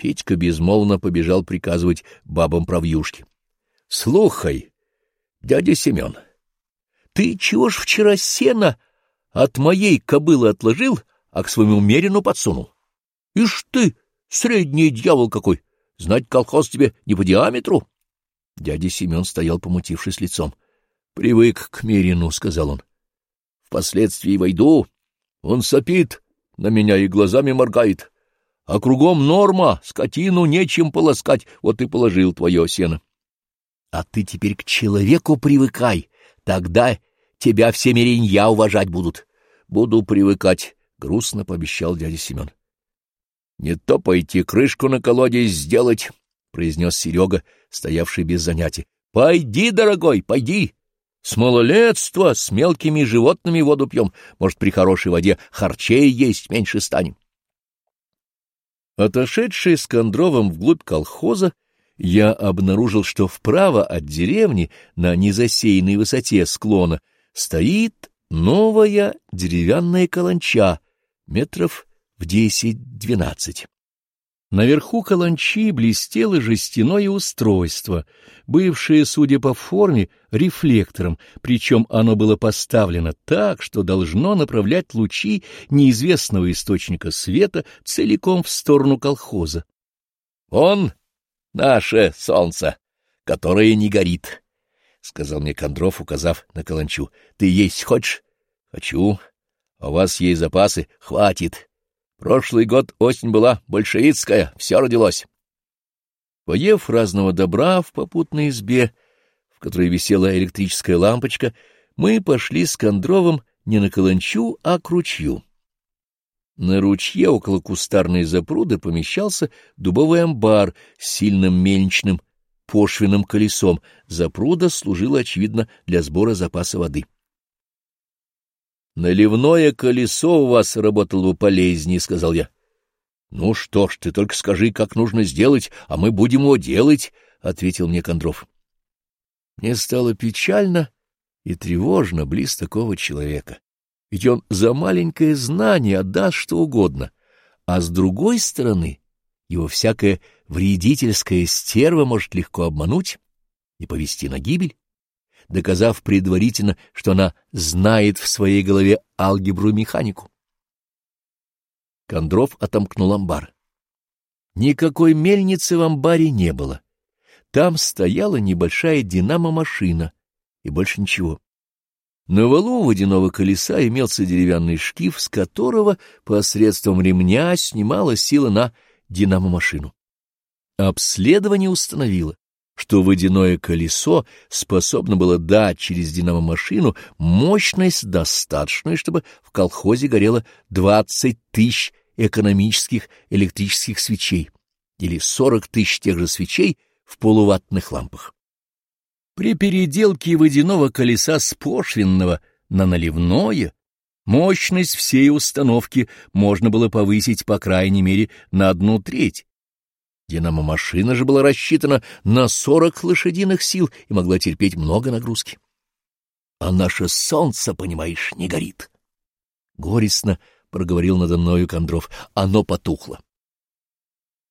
Петька безмолвно побежал приказывать бабам про вьюшки. — Слухай, дядя Семен, ты чего ж вчера сено от моей кобылы отложил, а к своему мерину подсунул? Ишь ты, средний дьявол какой! Знать колхоз тебе не по диаметру? Дядя Семен стоял, помутившись лицом. — Привык к мерину, — сказал он. — Впоследствии войду, он сопит на меня и глазами моргает. А кругом норма, скотину нечем полоскать, вот и положил твое сено. А ты теперь к человеку привыкай, тогда тебя все меренья уважать будут. Буду привыкать, — грустно пообещал дядя Семен. — Не то пойти крышку на колодец сделать, — произнес Серега, стоявший без занятий. — Пойди, дорогой, пойди. С малолетства с мелкими животными воду пьем. Может, при хорошей воде харчей есть меньше станем. Отошедший с Кондровым вглубь колхоза, я обнаружил, что вправо от деревни, на незасеянной высоте склона, стоит новая деревянная каланча, метров в десять-двенадцать. Наверху каланчи блестело жестяное устройство, бывшее, судя по форме, рефлектором, причем оно было поставлено так, что должно направлять лучи неизвестного источника света целиком в сторону колхоза. — Он наше солнце, которое не горит, — сказал мне Кондров, указав на каланчу. — Ты есть хочешь? — Хочу. А у вас есть запасы? Хватит. Прошлый год осень была большевистская, все родилось. Поев разного добра в попутной избе, в которой висела электрическая лампочка, мы пошли с Кондровым не на каланчу, а к ручью. На ручье около кустарной запруды помещался дубовый амбар с сильным мельничным пошвенным колесом. Запруда служила, очевидно, для сбора запаса воды. Наливное колесо у вас работало бы полезнее, — сказал я. — Ну что ж, ты только скажи, как нужно сделать, а мы будем его делать, — ответил мне Кондров. Мне стало печально и тревожно близ такого человека, ведь он за маленькое знание отдаст что угодно, а с другой стороны его всякая вредительская стерва может легко обмануть и повести на гибель доказав предварительно, что она знает в своей голове алгебру и механику. Кондров отомкнул амбар. Никакой мельницы в амбаре не было. Там стояла небольшая динамо-машина, и больше ничего. На валу водяного колеса имелся деревянный шкив, с которого посредством ремня снимала сила на динамо-машину. Обследование установило, что водяное колесо способно было дать через динамомашину мощность достаточную, чтобы в колхозе горело 20 тысяч экономических электрических свечей или 40 тысяч тех же свечей в полуваттных лампах. При переделке водяного колеса с пошвенного на наливное мощность всей установки можно было повысить по крайней мере на одну треть, Динамо-машина же была рассчитана на сорок лошадиных сил и могла терпеть много нагрузки. А наше солнце, понимаешь, не горит. Горестно проговорил надо мною Кондров. Оно потухло.